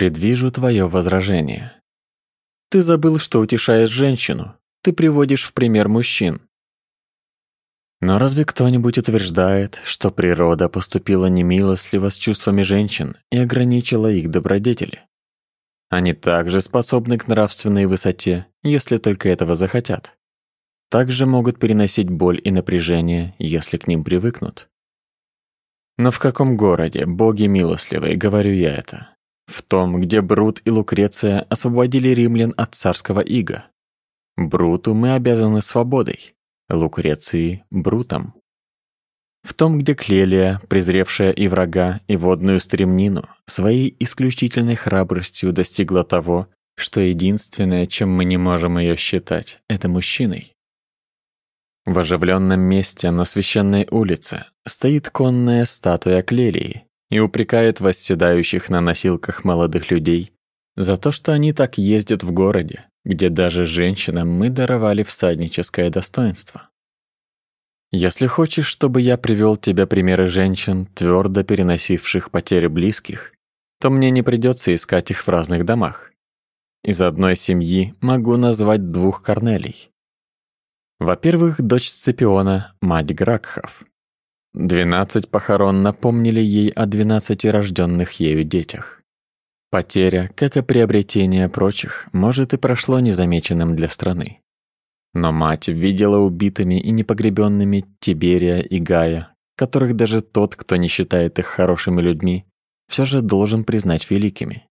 Предвижу твое возражение. Ты забыл, что утешаешь женщину. Ты приводишь в пример мужчин. Но разве кто-нибудь утверждает, что природа поступила немилостливо с чувствами женщин и ограничила их добродетели? Они также способны к нравственной высоте, если только этого захотят. Также могут переносить боль и напряжение, если к ним привыкнут. Но в каком городе, боги милостливые, говорю я это? В том, где Брут и Лукреция освободили римлян от царского ига. Бруту мы обязаны свободой, Лукреции — Брутом. В том, где Клелия, презревшая и врага, и водную стремнину, своей исключительной храбростью достигла того, что единственное, чем мы не можем ее считать, это мужчиной. В оживленном месте на священной улице стоит конная статуя Клелии и упрекает восседающих на носилках молодых людей за то, что они так ездят в городе, где даже женщинам мы даровали всадническое достоинство. Если хочешь, чтобы я привел тебе примеры женщин, твердо переносивших потери близких, то мне не придется искать их в разных домах. Из одной семьи могу назвать двух Корнелей. Во-первых, дочь Сципиона, мать Гракхов. Двенадцать похорон напомнили ей о двенадцати рожденных ею детях. Потеря, как и приобретение прочих, может и прошло незамеченным для страны. Но мать видела убитыми и непогребенными Тиберия и Гая, которых даже тот, кто не считает их хорошими людьми, все же должен признать великими.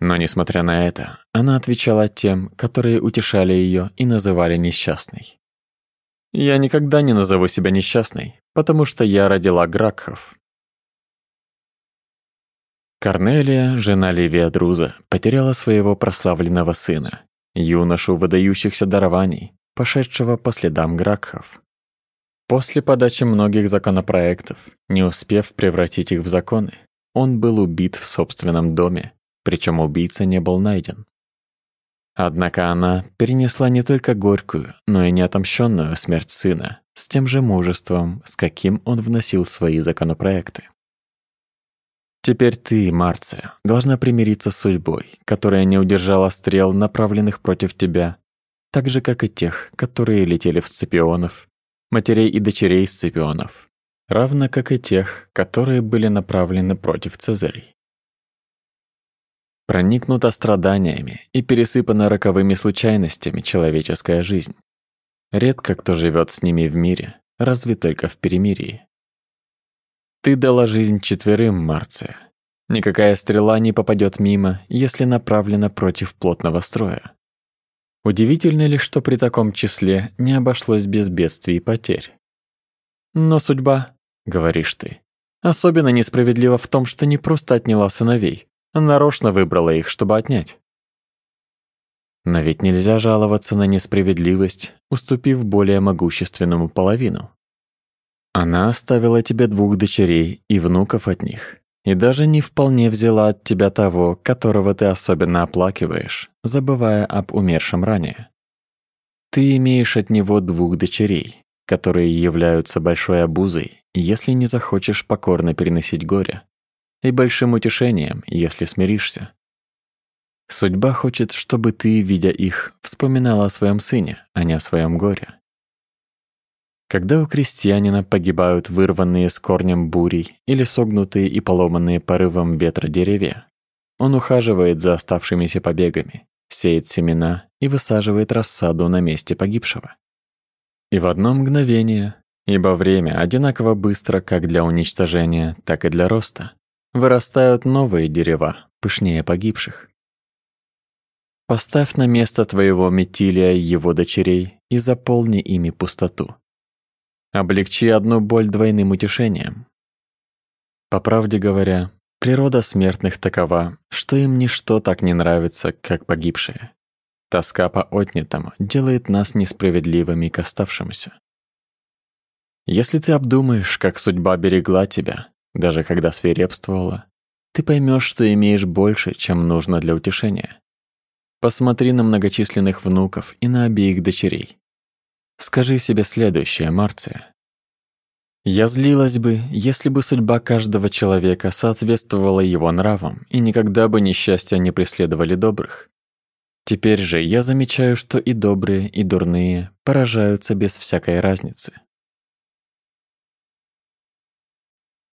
Но, несмотря на это, она отвечала тем, которые утешали ее и называли несчастной. «Я никогда не назову себя несчастной, потому что я родила Гракхов». Корнелия, жена Ливия Друза, потеряла своего прославленного сына, юношу выдающихся дарований, пошедшего по следам Гракхов. После подачи многих законопроектов, не успев превратить их в законы, он был убит в собственном доме, причем убийца не был найден. Однако она перенесла не только горькую, но и неотомщенную смерть сына с тем же мужеством, с каким он вносил свои законопроекты. Теперь ты, Марция, должна примириться с судьбой, которая не удержала стрел, направленных против тебя, так же, как и тех, которые летели в Сципионов, матерей и дочерей Сципионов, равно как и тех, которые были направлены против Цезарей. Проникнута страданиями и пересыпана роковыми случайностями человеческая жизнь. Редко кто живет с ними в мире, разве только в перемирии. Ты дала жизнь четверым, Марция. Никакая стрела не попадет мимо, если направлена против плотного строя. Удивительно ли, что при таком числе не обошлось без бедствий и потерь? Но судьба, говоришь ты, особенно несправедлива в том, что не просто отняла сыновей, нарочно выбрала их, чтобы отнять. Но ведь нельзя жаловаться на несправедливость, уступив более могущественному половину. Она оставила тебе двух дочерей и внуков от них, и даже не вполне взяла от тебя того, которого ты особенно оплакиваешь, забывая об умершем ранее. Ты имеешь от него двух дочерей, которые являются большой обузой, если не захочешь покорно переносить горе, и большим утешением, если смиришься. Судьба хочет, чтобы ты, видя их, вспоминала о своем сыне, а не о своем горе. Когда у крестьянина погибают вырванные с корнем бурей или согнутые и поломанные порывом ветра деревья, он ухаживает за оставшимися побегами, сеет семена и высаживает рассаду на месте погибшего. И в одно мгновение, ибо время одинаково быстро как для уничтожения, так и для роста, вырастают новые дерева, пышнее погибших. Поставь на место твоего метилия его дочерей и заполни ими пустоту. Облегчи одну боль двойным утешением. По правде говоря, природа смертных такова, что им ничто так не нравится, как погибшие. Тоска по отнятому делает нас несправедливыми к оставшемуся. Если ты обдумаешь, как судьба берегла тебя, даже когда свирепствовала, ты поймешь, что имеешь больше, чем нужно для утешения. Посмотри на многочисленных внуков и на обеих дочерей. Скажи себе следующее, Марция. Я злилась бы, если бы судьба каждого человека соответствовала его нравам, и никогда бы несчастья не преследовали добрых. Теперь же я замечаю, что и добрые, и дурные поражаются без всякой разницы.